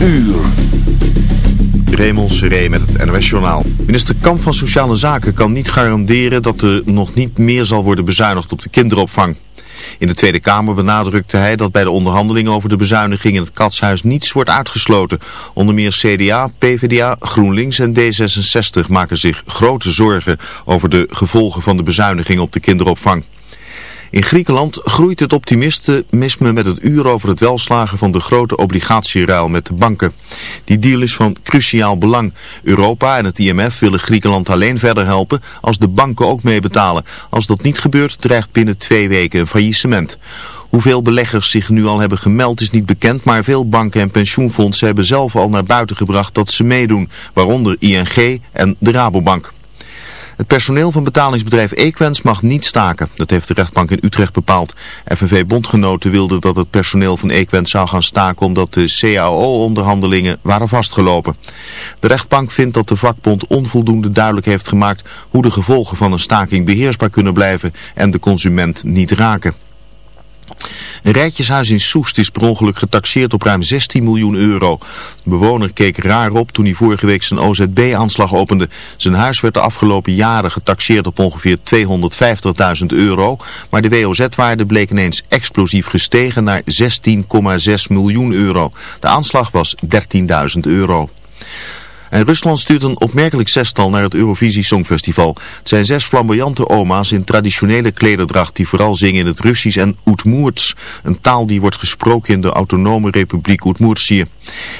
uur. Raymond Seré met het NOS-journaal. Minister Kamp van Sociale Zaken kan niet garanderen dat er nog niet meer zal worden bezuinigd op de kinderopvang. In de Tweede Kamer benadrukte hij dat bij de onderhandelingen over de bezuiniging in het Katshuis niets wordt uitgesloten. Onder meer CDA, PvdA, GroenLinks en D66 maken zich grote zorgen over de gevolgen van de bezuiniging op de kinderopvang. In Griekenland groeit het optimisme met het uur over het welslagen van de grote obligatieruil met de banken. Die deal is van cruciaal belang. Europa en het IMF willen Griekenland alleen verder helpen als de banken ook meebetalen. Als dat niet gebeurt dreigt binnen twee weken een faillissement. Hoeveel beleggers zich nu al hebben gemeld is niet bekend, maar veel banken en pensioenfondsen hebben zelf al naar buiten gebracht dat ze meedoen, waaronder ING en de Rabobank. Het personeel van betalingsbedrijf Equens mag niet staken. Dat heeft de rechtbank in Utrecht bepaald. FNV-bondgenoten wilden dat het personeel van Equens zou gaan staken omdat de CAO-onderhandelingen waren vastgelopen. De rechtbank vindt dat de vakbond onvoldoende duidelijk heeft gemaakt hoe de gevolgen van een staking beheersbaar kunnen blijven en de consument niet raken. Een rijtjeshuis in Soest is per ongeluk getaxeerd op ruim 16 miljoen euro. De bewoner keek raar op toen hij vorige week zijn OZB-aanslag opende. Zijn huis werd de afgelopen jaren getaxeerd op ongeveer 250.000 euro. Maar de WOZ-waarde bleek ineens explosief gestegen naar 16,6 miljoen euro. De aanslag was 13.000 euro. En Rusland stuurt een opmerkelijk zestal naar het Eurovisie Songfestival. Het zijn zes flamboyante oma's in traditionele klederdracht die vooral zingen in het Russisch en Oetmoerts. Een taal die wordt gesproken in de autonome republiek Oetmoertië.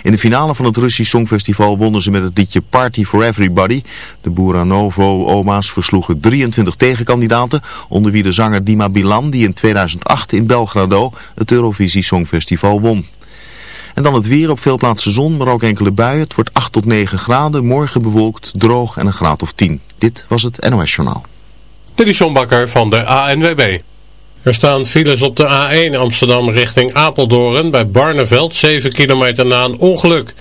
In de finale van het Russisch Songfestival wonnen ze met het liedje Party for Everybody. De Buranovo-oma's versloegen 23 tegenkandidaten, onder wie de zanger Dima Bilan die in 2008 in Belgrado het Eurovisie Songfestival won. En dan het weer op veel plaatsen zon, maar ook enkele buien. Het wordt 8 tot 9 graden, morgen bewolkt, droog en een graad of 10. Dit was het NOS Journaal. Dit is Bakker van de ANWB. Er staan files op de A1 Amsterdam richting Apeldoorn bij Barneveld, 7 kilometer na een ongeluk.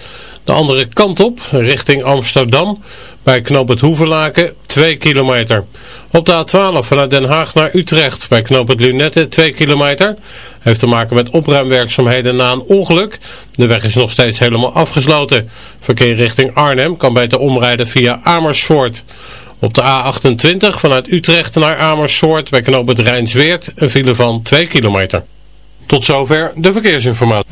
De andere kant op, richting Amsterdam, bij Knoop het Hoeverlaken, 2 kilometer. Op de A12 vanuit Den Haag naar Utrecht, bij Knoop het Lunette, 2 kilometer. Heeft te maken met opruimwerkzaamheden na een ongeluk. De weg is nog steeds helemaal afgesloten. Verkeer richting Arnhem kan beter omrijden via Amersfoort. Op de A28 vanuit Utrecht naar Amersfoort bij knoop het Rijnsweert een file van 2 kilometer. Tot zover de verkeersinformatie.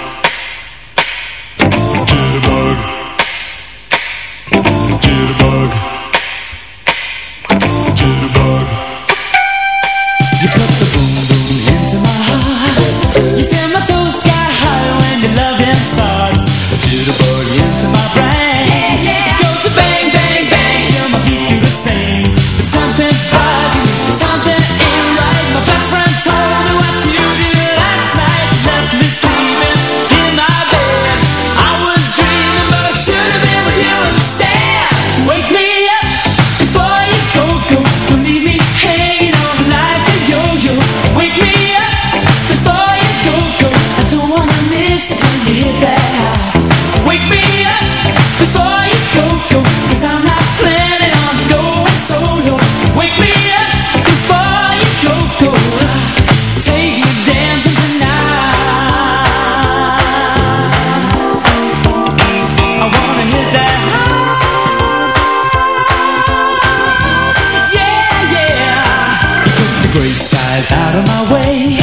gray skies out of my way.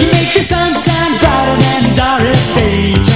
You make the sunshine brighter than Doris Day.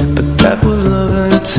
But that was love and it's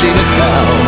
seen it now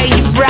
way you brought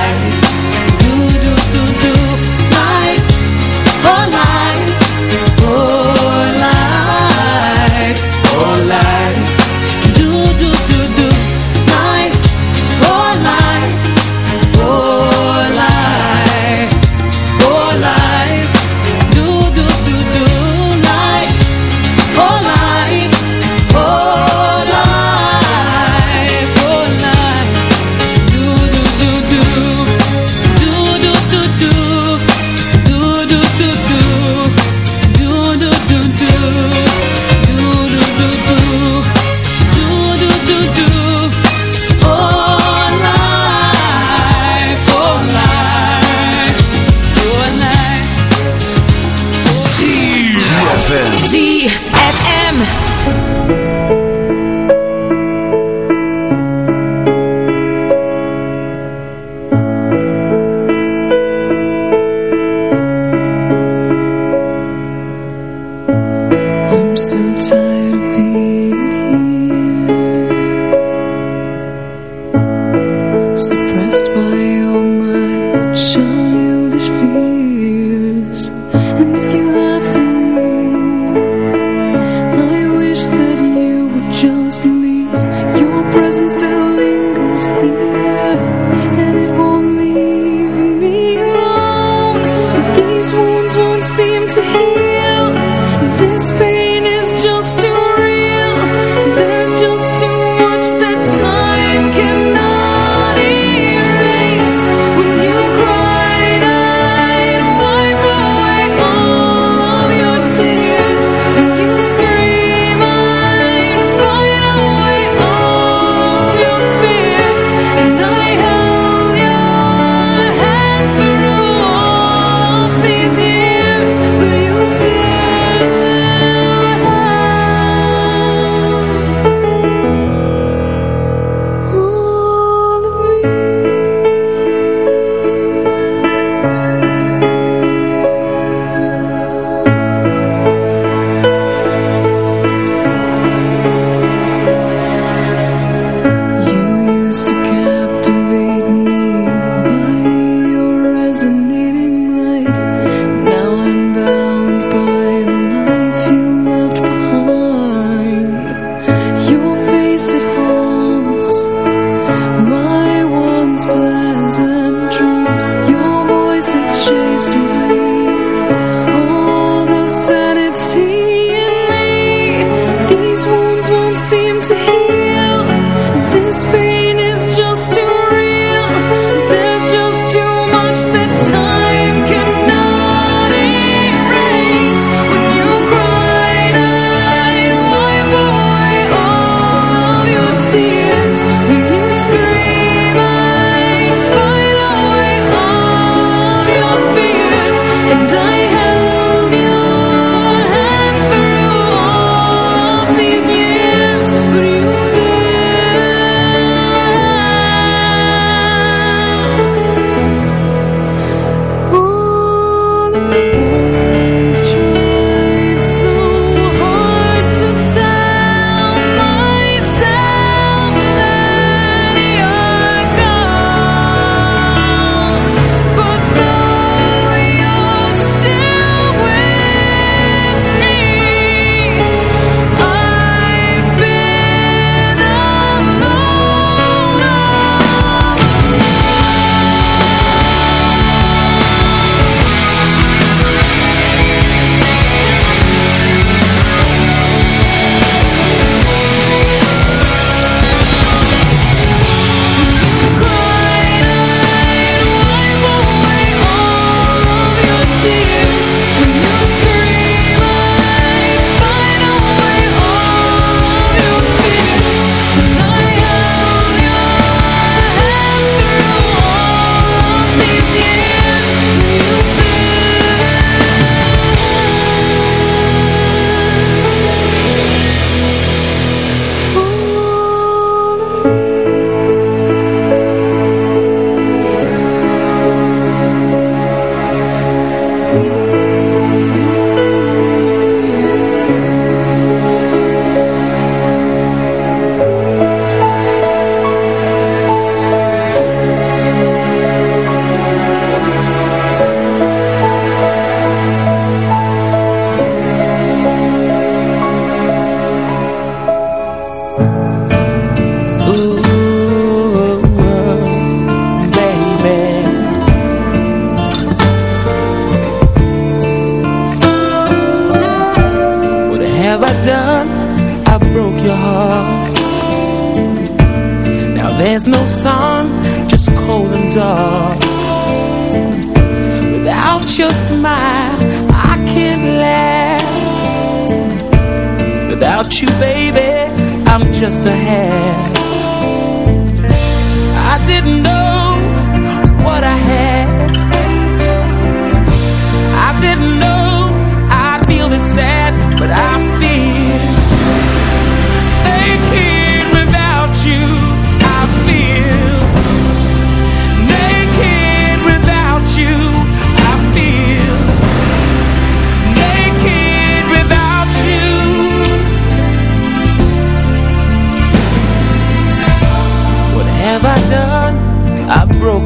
Without you, baby, I'm just a half. I didn't know